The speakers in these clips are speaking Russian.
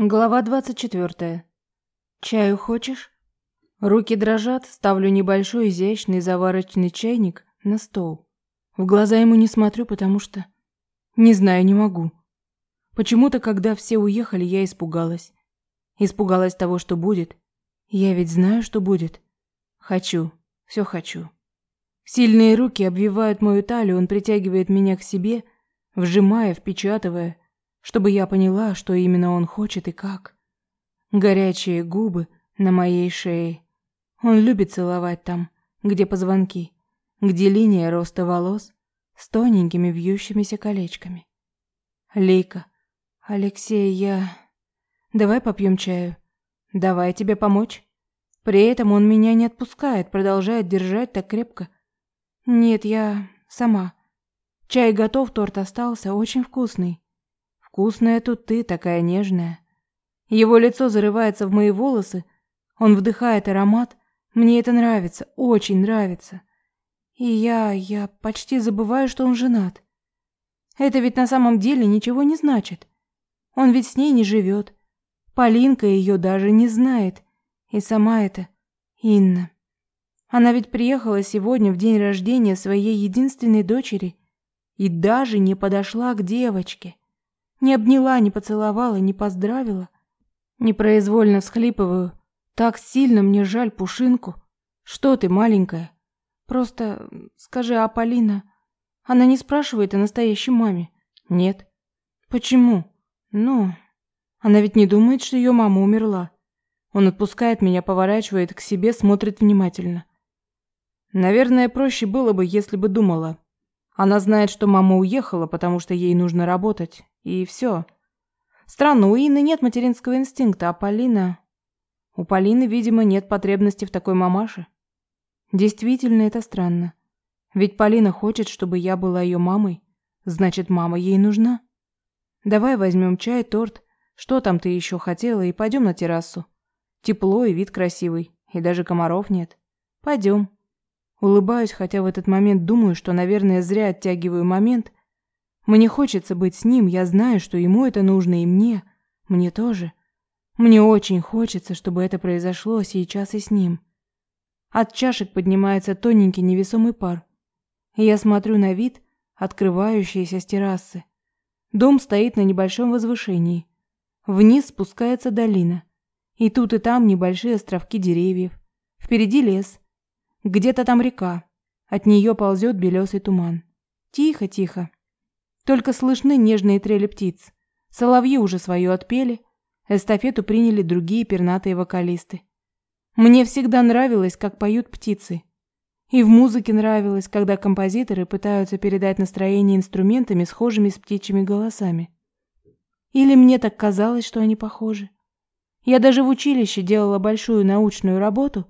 Глава двадцать четвертая. Чаю хочешь? Руки дрожат, ставлю небольшой изящный заварочный чайник на стол. В глаза ему не смотрю, потому что не знаю, не могу. Почему-то, когда все уехали, я испугалась. Испугалась того, что будет. Я ведь знаю, что будет. Хочу, все хочу. Сильные руки обвивают мою талию, он притягивает меня к себе, вжимая, впечатывая чтобы я поняла, что именно он хочет и как. Горячие губы на моей шее. Он любит целовать там, где позвонки, где линия роста волос с тоненькими вьющимися колечками. Лейка, Алексей, я... Давай попьем чаю. Давай тебе помочь. При этом он меня не отпускает, продолжает держать так крепко. Нет, я сама. Чай готов, торт остался, очень вкусный. Вкусная тут ты, такая нежная. Его лицо зарывается в мои волосы. Он вдыхает аромат. Мне это нравится, очень нравится. И я, я почти забываю, что он женат. Это ведь на самом деле ничего не значит. Он ведь с ней не живет. Полинка ее даже не знает. И сама это Инна. Она ведь приехала сегодня в день рождения своей единственной дочери и даже не подошла к девочке. Не обняла, не поцеловала, не поздравила. Непроизвольно всхлипываю. Так сильно мне жаль Пушинку. Что ты, маленькая? Просто скажи, а Полина... Она не спрашивает о настоящей маме? Нет. Почему? Ну, она ведь не думает, что ее мама умерла. Он отпускает меня, поворачивает к себе, смотрит внимательно. Наверное, проще было бы, если бы думала. Она знает, что мама уехала, потому что ей нужно работать. И все. Странно, у Инны нет материнского инстинкта, а Полина... У Полины, видимо, нет потребности в такой мамаше. Действительно, это странно. Ведь Полина хочет, чтобы я была ее мамой. Значит, мама ей нужна. Давай возьмем чай, торт. Что там ты еще хотела, и пойдем на террасу. Тепло и вид красивый, и даже комаров нет. Пойдем. Улыбаюсь, хотя в этот момент думаю, что, наверное, зря оттягиваю момент, мне хочется быть с ним, я знаю, что ему это нужно, и мне. Мне тоже. Мне очень хочется, чтобы это произошло сейчас и с ним. От чашек поднимается тоненький невесомый пар. Я смотрю на вид, открывающийся с террасы. Дом стоит на небольшом возвышении. Вниз спускается долина. И тут и там небольшие островки деревьев. Впереди лес. Где-то там река. От нее ползет белесый туман. Тихо-тихо. Только слышны нежные трели птиц. Соловьи уже свое отпели, эстафету приняли другие пернатые вокалисты. Мне всегда нравилось, как поют птицы. И в музыке нравилось, когда композиторы пытаются передать настроение инструментами, схожими с птичьими голосами. Или мне так казалось, что они похожи. Я даже в училище делала большую научную работу,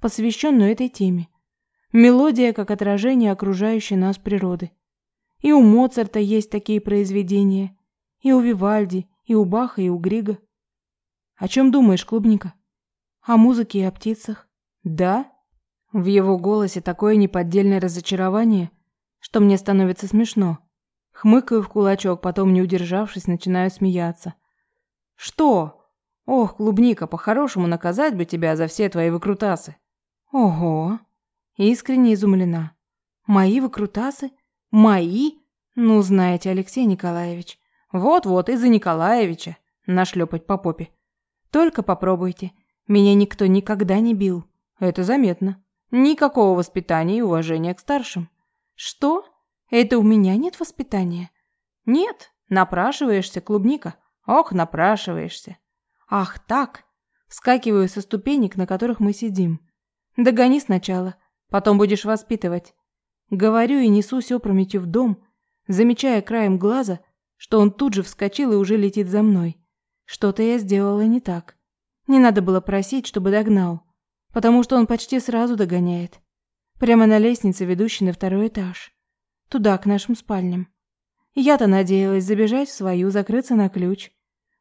посвященную этой теме. Мелодия как отражение окружающей нас природы. И у Моцарта есть такие произведения, и у Вивальди, и у Баха, и у Грига. О чем думаешь, клубника? О музыке и о птицах? Да? В его голосе такое неподдельное разочарование, что мне становится смешно. Хмыкаю в кулачок, потом, не удержавшись, начинаю смеяться. Что? Ох, клубника, по-хорошему наказать бы тебя за все твои выкрутасы. Ого! Искренне изумлена. Мои выкрутасы? Мои? Ну, знаете, Алексей Николаевич. Вот-вот, из-за Николаевича. Нашлепать по попе. Только попробуйте. Меня никто никогда не бил. Это заметно. Никакого воспитания и уважения к старшим. Что? Это у меня нет воспитания? Нет. Напрашиваешься, клубника. Ох, напрашиваешься. Ах, так. Вскакиваю со ступенек, на которых мы сидим. Догони сначала, потом будешь воспитывать. Говорю и несусь опрометью в дом, замечая краем глаза, что он тут же вскочил и уже летит за мной. Что-то я сделала не так. Не надо было просить, чтобы догнал, потому что он почти сразу догоняет. Прямо на лестнице, ведущей на второй этаж. Туда, к нашим спальням. Я-то надеялась забежать в свою, закрыться на ключ.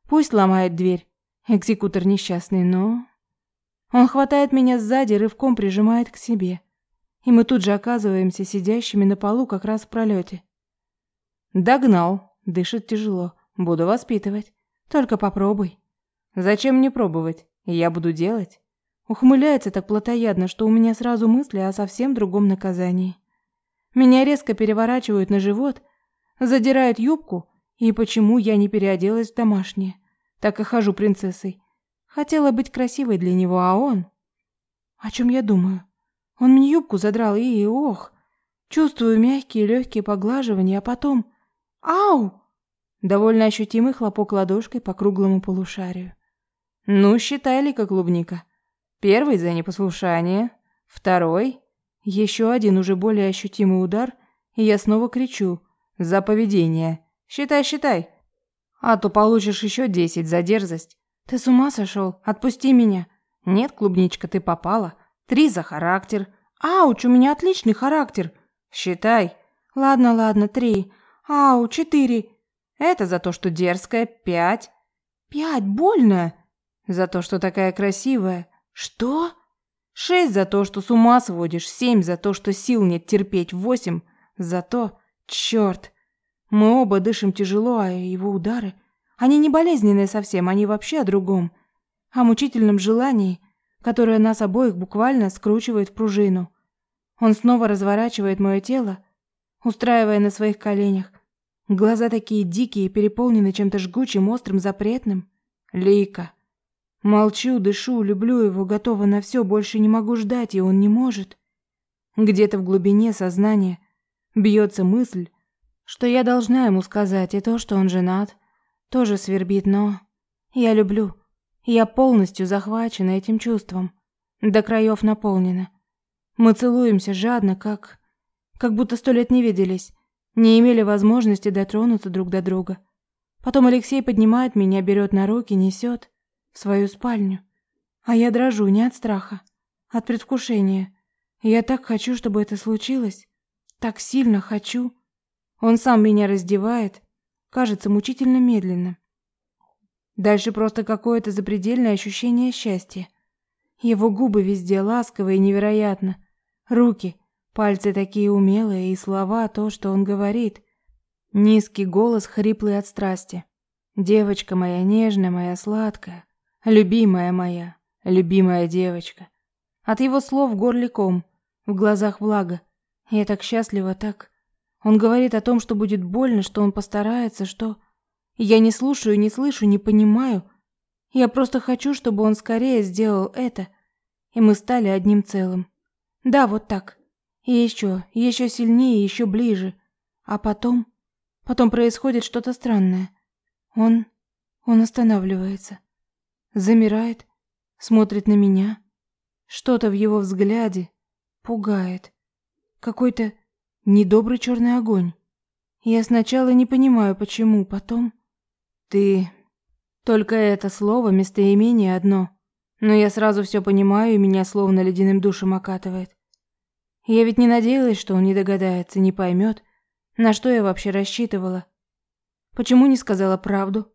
Пусть ломает дверь, экзекутор несчастный, но... Он хватает меня сзади, рывком прижимает к себе и мы тут же оказываемся сидящими на полу как раз в пролете. Догнал, дышит тяжело, буду воспитывать. Только попробуй. Зачем мне пробовать? Я буду делать. Ухмыляется так плотоядно, что у меня сразу мысли о совсем другом наказании. Меня резко переворачивают на живот, задирают юбку, и почему я не переоделась в домашнее? Так и хожу принцессой. Хотела быть красивой для него, а он... О чем я думаю? Он мне юбку задрал и, ох, чувствую мягкие легкие поглаживания, а потом... Ау! Довольно ощутимый хлопок ладошкой по круглому полушарию. Ну, считай ли как клубника. Первый за непослушание, второй... Еще один уже более ощутимый удар, и я снова кричу. За поведение. Считай, считай. А то получишь еще десять за дерзость. Ты с ума сошел? Отпусти меня. Нет, клубничка, ты попала. Три за характер. Ауч, у меня отличный характер. Считай. Ладно, ладно, три. Ау, четыре. Это за то, что дерзкая. Пять. Пять, больно. За то, что такая красивая. Что? Шесть за то, что с ума сводишь. Семь за то, что сил нет терпеть. Восемь за то... Черт. Мы оба дышим тяжело, а его удары... Они не болезненные совсем, они вообще о другом. О мучительном желании, которое нас обоих буквально скручивает в пружину. Он снова разворачивает мое тело, устраивая на своих коленях, Глаза такие дикие, переполнены чем-то жгучим, острым, запретным. Лейка. Молчу, дышу, люблю его, готова на все, больше не могу ждать, и он не может. Где-то в глубине сознания бьется мысль, что я должна ему сказать, и то, что он женат, тоже свербит, но... Я люблю. Я полностью захвачена этим чувством. До краев наполнена. Мы целуемся жадно, как... Как будто сто лет не виделись не имели возможности дотронуться друг до друга. Потом Алексей поднимает меня, берет на руки, несет в свою спальню. А я дрожу не от страха, от предвкушения. Я так хочу, чтобы это случилось. Так сильно хочу. Он сам меня раздевает, кажется мучительно медленно. Дальше просто какое-то запредельное ощущение счастья. Его губы везде ласковые и невероятно. Руки, Пальцы такие умелые, и слова то, что он говорит. Низкий голос, хриплый от страсти. Девочка моя нежная, моя сладкая, любимая моя, любимая девочка. От его слов горле ком, в глазах влага. Я так счастлива, так. Он говорит о том, что будет больно, что он постарается, что... Я не слушаю, не слышу, не понимаю. Я просто хочу, чтобы он скорее сделал это, и мы стали одним целым. Да, вот так. И еще, еще сильнее, еще ближе. А потом... Потом происходит что-то странное. Он... Он останавливается. Замирает. Смотрит на меня. Что-то в его взгляде пугает. Какой-то недобрый черный огонь. Я сначала не понимаю, почему, потом... Ты... Только это слово, местоимение одно. Но я сразу все понимаю, и меня словно ледяным душем окатывает. Я ведь не надеялась, что он не догадается, не поймет, на что я вообще рассчитывала. Почему не сказала правду?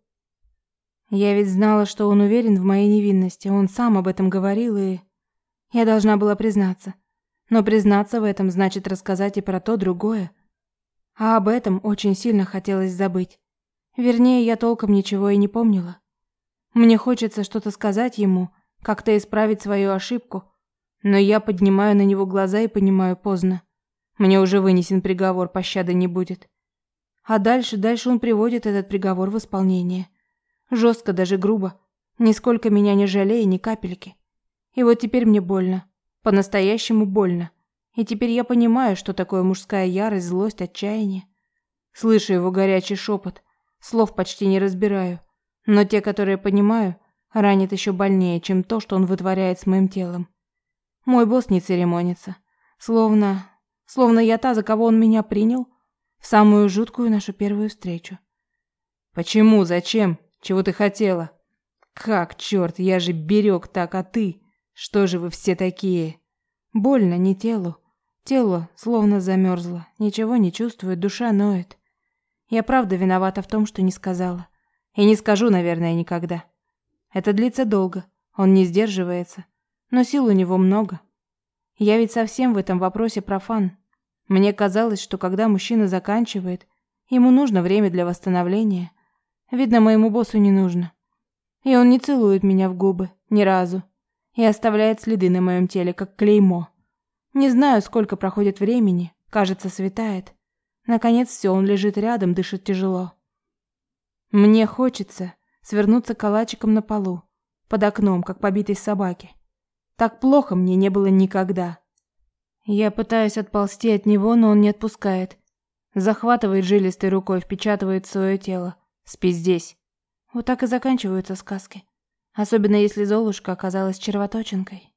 Я ведь знала, что он уверен в моей невинности, он сам об этом говорил, и... Я должна была признаться. Но признаться в этом значит рассказать и про то другое. А об этом очень сильно хотелось забыть. Вернее, я толком ничего и не помнила. Мне хочется что-то сказать ему, как-то исправить свою ошибку, но я поднимаю на него глаза и понимаю поздно. Мне уже вынесен приговор, пощады не будет. А дальше, дальше он приводит этот приговор в исполнение. Жестко, даже грубо. Нисколько меня не жалея ни капельки. И вот теперь мне больно. По-настоящему больно. И теперь я понимаю, что такое мужская ярость, злость, отчаяние. Слышу его горячий шепот. Слов почти не разбираю. Но те, которые понимаю, ранят еще больнее, чем то, что он вытворяет с моим телом. Мой босс не церемонится. Словно... Словно я та, за кого он меня принял. В самую жуткую нашу первую встречу. Почему? Зачем? Чего ты хотела? Как, черт, я же берег так, а ты? Что же вы все такие? Больно не телу. Тело словно замерзло. Ничего не чувствует, душа ноет. Я правда виновата в том, что не сказала. И не скажу, наверное, никогда. Это длится долго. Он не сдерживается но сил у него много. Я ведь совсем в этом вопросе профан. Мне казалось, что когда мужчина заканчивает, ему нужно время для восстановления. Видно, моему боссу не нужно. И он не целует меня в губы, ни разу. И оставляет следы на моем теле, как клеймо. Не знаю, сколько проходит времени, кажется, светает. Наконец все, он лежит рядом, дышит тяжело. Мне хочется свернуться калачиком на полу, под окном, как побитой собаке. Так плохо мне не было никогда. Я пытаюсь отползти от него, но он не отпускает. Захватывает жилистой рукой, впечатывает в свое тело. Спи здесь. Вот так и заканчиваются сказки. Особенно если Золушка оказалась червоточинкой.